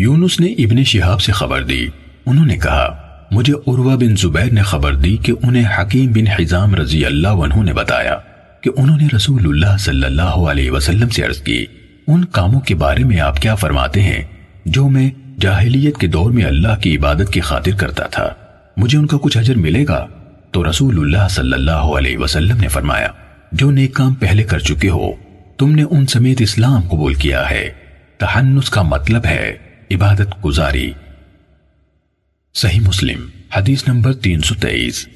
یونس نے ابن شہاب سے خبر دی۔ انہوں نے کہا، مجھے عروہ بن زبیر نے خبر دی کہ انہیں حکیم بن حزام رضی اللہ عنہ نے بتایا کہ انہوں نے رسول اللہ صلی اللہ علیہ وسلم سے عرض کی، ان کاموں کے بارے میں آپ کیا فرماتے ہیں؟ جو میں جاہلیت کے دور میں اللہ کی عبادت کی خاطر کرتا تھا۔ مجھے ان کا کچھ اجر ملے گا؟ تو رسول اللہ صلی اللہ علیہ وسلم نے فرمایا، جو نیک کام پہلے کر چکے ہو، تم نے ان سمیت اسلام قبول کیا ہے۔ تحنس کا مطلب ہے۔ عبادت گزاری۔ صحیح مسلم حدیث نمبر تین سو تیئیس۔